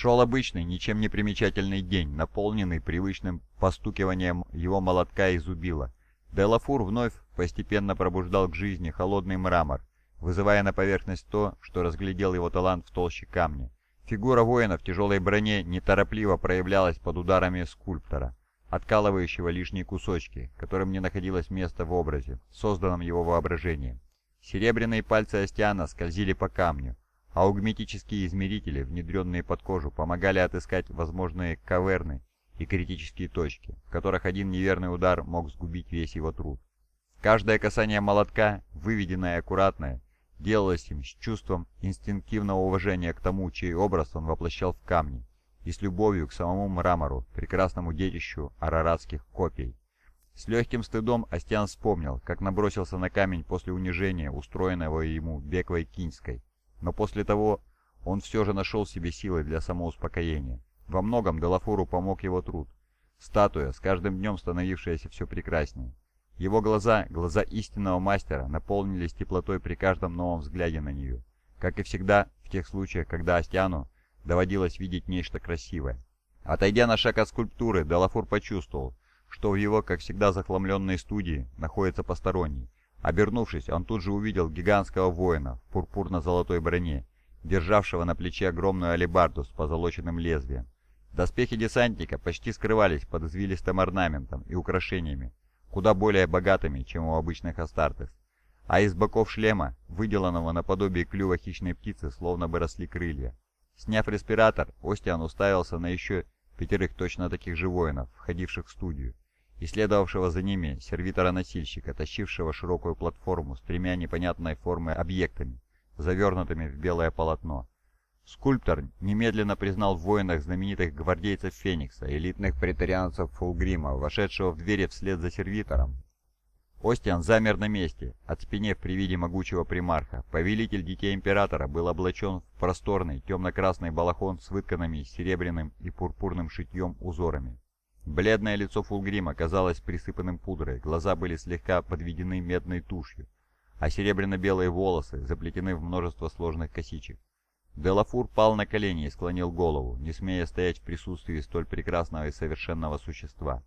Шел обычный, ничем не примечательный день, наполненный привычным постукиванием его молотка и зубила. Делафур вновь постепенно пробуждал к жизни холодный мрамор, вызывая на поверхность то, что разглядел его талант в толще камня. Фигура воина в тяжелой броне неторопливо проявлялась под ударами скульптора, откалывающего лишние кусочки, которым не находилось места в образе, созданном его воображением. Серебряные пальцы Астиана скользили по камню, аугметические измерители, внедренные под кожу, помогали отыскать возможные каверны и критические точки, в которых один неверный удар мог сгубить весь его труд. Каждое касание молотка, выведенное и аккуратное, делалось им с чувством инстинктивного уважения к тому, чей образ он воплощал в камне, и с любовью к самому мрамору, прекрасному детищу араратских копий. С легким стыдом Астиан вспомнил, как набросился на камень после унижения, устроенного ему Беквой Кинской, но после того он все же нашел себе силы для самоуспокоения. Во многом Делафору помог его труд. Статуя, с каждым днем становившаяся все прекраснее. Его глаза, глаза истинного мастера, наполнились теплотой при каждом новом взгляде на нее. Как и всегда, в тех случаях, когда Астиану доводилось видеть нечто красивое. Отойдя на шаг от скульптуры, Делафур почувствовал, что в его, как всегда, захламленной студии находится посторонний. Обернувшись, он тут же увидел гигантского воина в пурпурно-золотой броне, державшего на плече огромную алебарду с позолоченным лезвием. Доспехи десантника почти скрывались под извилистым орнаментом и украшениями, куда более богатыми, чем у обычных астартес. А из боков шлема, выделанного наподобие клюва хищной птицы, словно бы росли крылья. Сняв респиратор, Остиан уставился на еще пятерых точно таких же воинов, входивших в студию, и следовавшего за ними сервитора-носильщика, тащившего широкую платформу с тремя непонятной формы объектами, завернутыми в белое полотно. Скульптор немедленно признал в воинах знаменитых гвардейцев Феникса, элитных претарианцев Фулгрима, вошедшего в двери вслед за сервитором. Остиан замер на месте, оцепенев при виде могучего примарха. Повелитель Детей Императора был облачен в просторный темно-красный балахон с вытканными серебряным и пурпурным шитьем узорами. Бледное лицо Фулгрима казалось присыпанным пудрой, глаза были слегка подведены медной тушью, а серебряно-белые волосы заплетены в множество сложных косичек. Делафур пал на колени и склонил голову, не смея стоять в присутствии столь прекрасного и совершенного существа.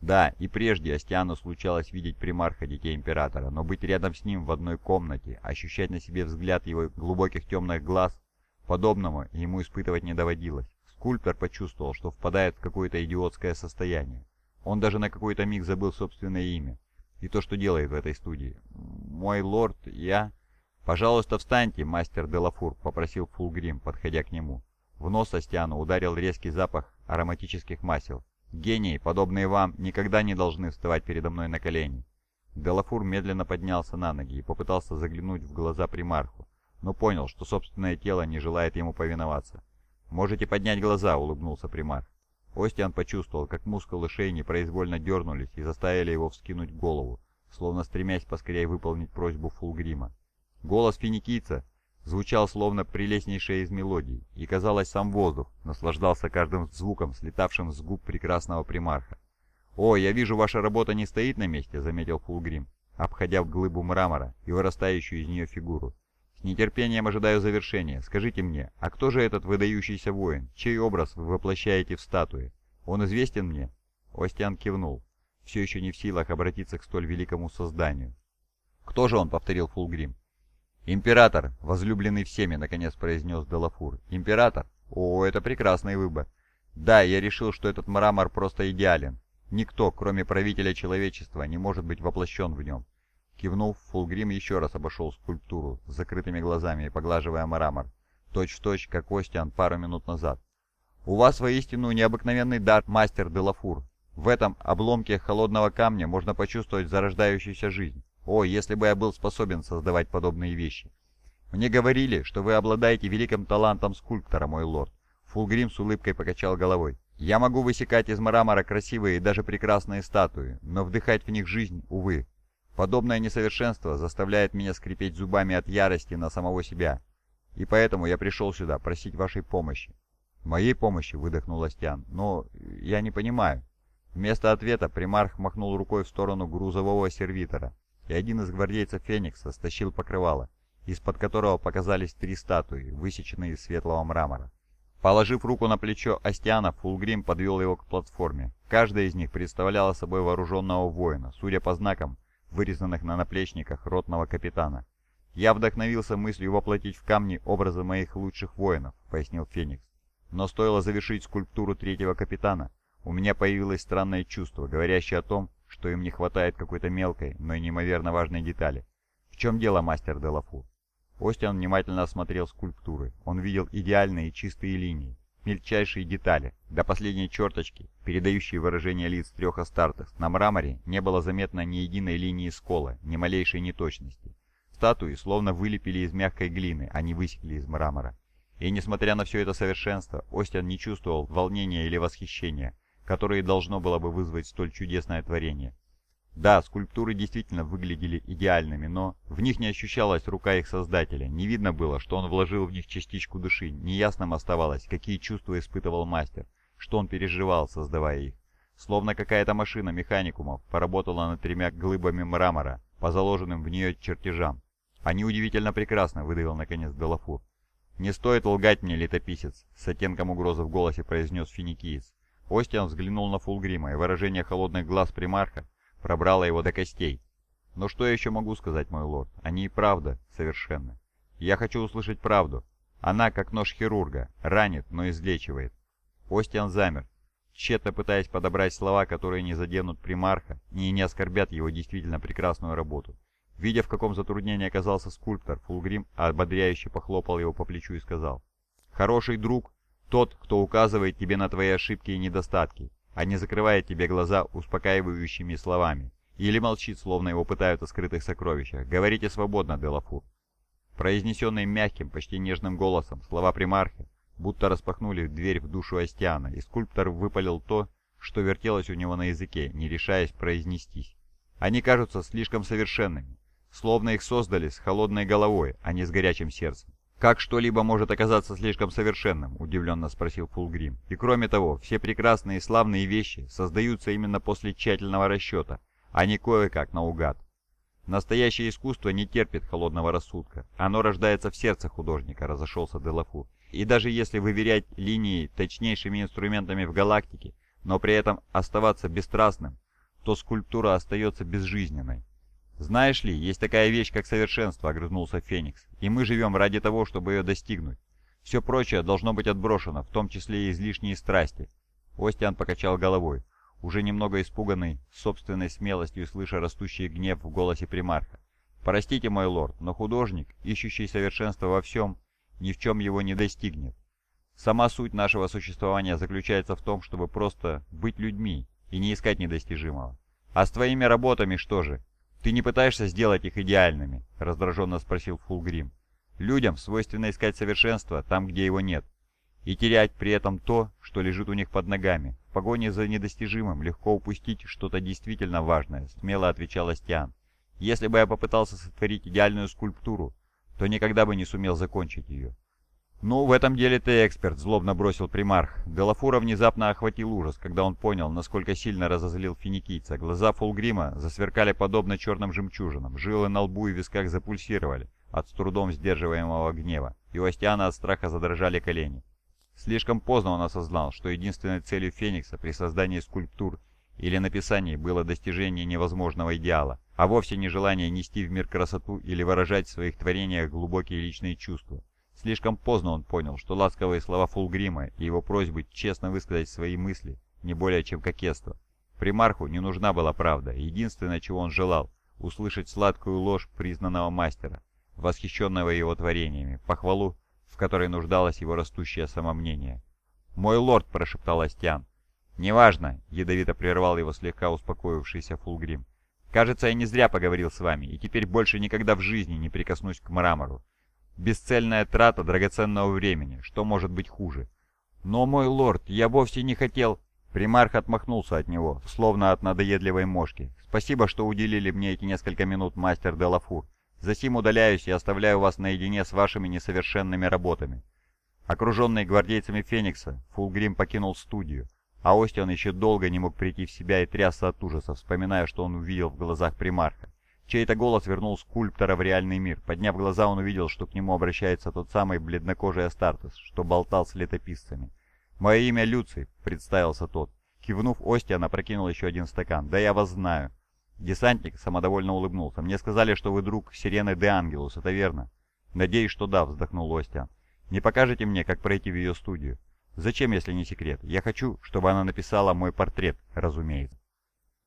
Да, и прежде Астиану случалось видеть примарха Детей Императора, но быть рядом с ним в одной комнате, ощущать на себе взгляд его глубоких темных глаз, подобного ему испытывать не доводилось. Скульптор почувствовал, что впадает в какое-то идиотское состояние. Он даже на какой-то миг забыл собственное имя и то, что делает в этой студии. «Мой лорд, я...» «Пожалуйста, встаньте, мастер Делафур», — попросил Фулгрим, подходя к нему. В нос Астиану ударил резкий запах ароматических масел. «Гении, подобные вам, никогда не должны вставать передо мной на колени». Делафур медленно поднялся на ноги и попытался заглянуть в глаза примарху, но понял, что собственное тело не желает ему повиноваться. «Можете поднять глаза», — улыбнулся примарх. Остиан почувствовал, как мускулы шеи непроизвольно дернулись и заставили его вскинуть голову, словно стремясь поскорее выполнить просьбу Фулгрима. Голос финикийца звучал словно прелестнейшая из мелодий, и, казалось, сам воздух наслаждался каждым звуком, слетавшим с губ прекрасного примарха. «О, я вижу, ваша работа не стоит на месте», — заметил Фулгрим, обходя глыбу мрамора и вырастающую из нее фигуру. «С нетерпением ожидаю завершения. Скажите мне, а кто же этот выдающийся воин, чей образ вы воплощаете в статуе? Он известен мне?» Остиан кивнул, все еще не в силах обратиться к столь великому созданию. «Кто же он?» — повторил Фулгрим. «Император, возлюбленный всеми», — наконец произнес Делафур. «Император? О, это прекрасный выбор. Да, я решил, что этот мрамор просто идеален. Никто, кроме правителя человечества, не может быть воплощен в нем». Кивнув, Фулгрим еще раз обошел скульптуру с закрытыми глазами и поглаживая мрамор, точь-в-точь, точь, как Остиан пару минут назад. «У вас воистину необыкновенный дар, мастер Делафур. В этом обломке холодного камня можно почувствовать зарождающуюся жизнь. О, если бы я был способен создавать подобные вещи. Мне говорили, что вы обладаете великим талантом скульптора, мой лорд. Фулгрим с улыбкой покачал головой. Я могу высекать из мрамора красивые и даже прекрасные статуи, но вдыхать в них жизнь, увы. Подобное несовершенство заставляет меня скрипеть зубами от ярости на самого себя. И поэтому я пришел сюда просить вашей помощи. «Моей помощи?» — выдохнул Астиан. «Но я не понимаю». Вместо ответа примарх махнул рукой в сторону грузового сервитора и один из гвардейцев Феникса стащил покрывало, из-под которого показались три статуи, высеченные из светлого мрамора. Положив руку на плечо Астиана, Фулгрим подвел его к платформе. Каждая из них представляла собой вооруженного воина, судя по знакам, вырезанных на наплечниках ротного капитана. «Я вдохновился мыслью воплотить в камни образы моих лучших воинов», — пояснил Феникс. «Но стоило завершить скульптуру третьего капитана, у меня появилось странное чувство, говорящее о том, что им не хватает какой-то мелкой, но и неимоверно важной детали. В чем дело, мастер Делафу?» Остиан внимательно осмотрел скульптуры. Он видел идеальные чистые линии, мельчайшие детали, до последней черточки, передающие выражение лиц трех астартес. На мраморе не было заметно ни единой линии скола, ни малейшей неточности. Статуи словно вылепили из мягкой глины, а не высекли из мрамора. И несмотря на все это совершенство, Остин не чувствовал волнения или восхищения, которое должно было бы вызвать столь чудесное творение. Да, скульптуры действительно выглядели идеальными, но в них не ощущалась рука их создателя, не видно было, что он вложил в них частичку души, неясным оставалось, какие чувства испытывал мастер, что он переживал, создавая их. Словно какая-то машина механикумов поработала над тремя глыбами мрамора, по заложенным в нее чертежам, «Они удивительно прекрасны», — выдавил наконец Делафур. «Не стоит лгать мне, летописец», — с оттенком угрозы в голосе произнес финикиец. Остиан взглянул на Фулгрима, и выражение холодных глаз примарха пробрало его до костей. «Но что я еще могу сказать, мой лорд? Они и правда совершенны. Я хочу услышать правду. Она, как нож хирурга, ранит, но излечивает». Остиан замер, тщетно пытаясь подобрать слова, которые не заденут примарха и не оскорбят его действительно прекрасную работу. Видя, в каком затруднении оказался скульптор, Фулгрим ободряюще похлопал его по плечу и сказал, «Хороший друг — тот, кто указывает тебе на твои ошибки и недостатки, а не закрывает тебе глаза успокаивающими словами, или молчит, словно его пытают о скрытых сокровищах. Говорите свободно, Делафур». Произнесенные мягким, почти нежным голосом, слова примарха будто распахнули дверь в душу Астиана, и скульптор выпалил то, что вертелось у него на языке, не решаясь произнестись. Они кажутся слишком совершенными, словно их создали с холодной головой, а не с горячим сердцем. «Как что-либо может оказаться слишком совершенным?» – удивленно спросил Фулгрим. «И кроме того, все прекрасные и славные вещи создаются именно после тщательного расчета, а не кое-как наугад. Настоящее искусство не терпит холодного рассудка. Оно рождается в сердце художника», – разошелся Делафу. «И даже если выверять линии точнейшими инструментами в галактике, но при этом оставаться бесстрастным, то скульптура остается безжизненной. «Знаешь ли, есть такая вещь, как совершенство», — огрызнулся Феникс, «и мы живем ради того, чтобы ее достигнуть. Все прочее должно быть отброшено, в том числе и излишние страсти». Остиан покачал головой, уже немного испуганный собственной смелостью, слыша растущий гнев в голосе примарха. «Простите, мой лорд, но художник, ищущий совершенство во всем, ни в чем его не достигнет. Сама суть нашего существования заключается в том, чтобы просто быть людьми и не искать недостижимого. А с твоими работами что же? «Ты не пытаешься сделать их идеальными?» — раздраженно спросил Фулгрим. «Людям свойственно искать совершенство там, где его нет, и терять при этом то, что лежит у них под ногами. В погоне за недостижимым легко упустить что-то действительно важное», — смело отвечал Астиан. «Если бы я попытался сотворить идеальную скульптуру, то никогда бы не сумел закончить ее. «Ну, в этом деле ты эксперт», — злобно бросил примарх. Делафура внезапно охватил ужас, когда он понял, насколько сильно разозлил финикийца. Глаза Фулгрима засверкали подобно черным жемчужинам, жилы на лбу и висках запульсировали от с трудом сдерживаемого гнева, и у Астиана от страха задрожали колени. Слишком поздно он осознал, что единственной целью Феникса при создании скульптур или написании было достижение невозможного идеала, а вовсе не желание нести в мир красоту или выражать в своих творениях глубокие личные чувства. Слишком поздно он понял, что ласковые слова Фулгрима и его просьбы честно высказать свои мысли не более чем кокетство. Примарху не нужна была правда, единственное, чего он желал – услышать сладкую ложь признанного мастера, восхищенного его творениями, похвалу, в которой нуждалось его растущее самомнение. «Мой лорд!» – прошептал Астиан. «Неважно!» – ядовито прервал его слегка успокоившийся Фулгрим. «Кажется, я не зря поговорил с вами, и теперь больше никогда в жизни не прикоснусь к мрамору. Бесцельная трата драгоценного времени. Что может быть хуже? Но, мой лорд, я вовсе не хотел... Примарх отмахнулся от него, словно от надоедливой мошки. «Спасибо, что уделили мне эти несколько минут, мастер Делафур. Засим удаляюсь и оставляю вас наедине с вашими несовершенными работами». Окруженный гвардейцами Феникса, Фулгрим покинул студию, а Остиан еще долго не мог прийти в себя и трясся от ужаса, вспоминая, что он увидел в глазах примарха. Чей-то голос вернул скульптора в реальный мир. Подняв глаза, он увидел, что к нему обращается тот самый бледнокожий Астартес, что болтал с летописцами. «Мое имя Люций», — представился тот. Кивнув Ости, она прокинул еще один стакан. «Да я вас знаю». Десантник самодовольно улыбнулся. «Мне сказали, что вы друг Сирены де Ангелус, это верно?» «Надеюсь, что да», — вздохнул Остиан. «Не покажете мне, как пройти в ее студию?» «Зачем, если не секрет? Я хочу, чтобы она написала мой портрет, разумеется».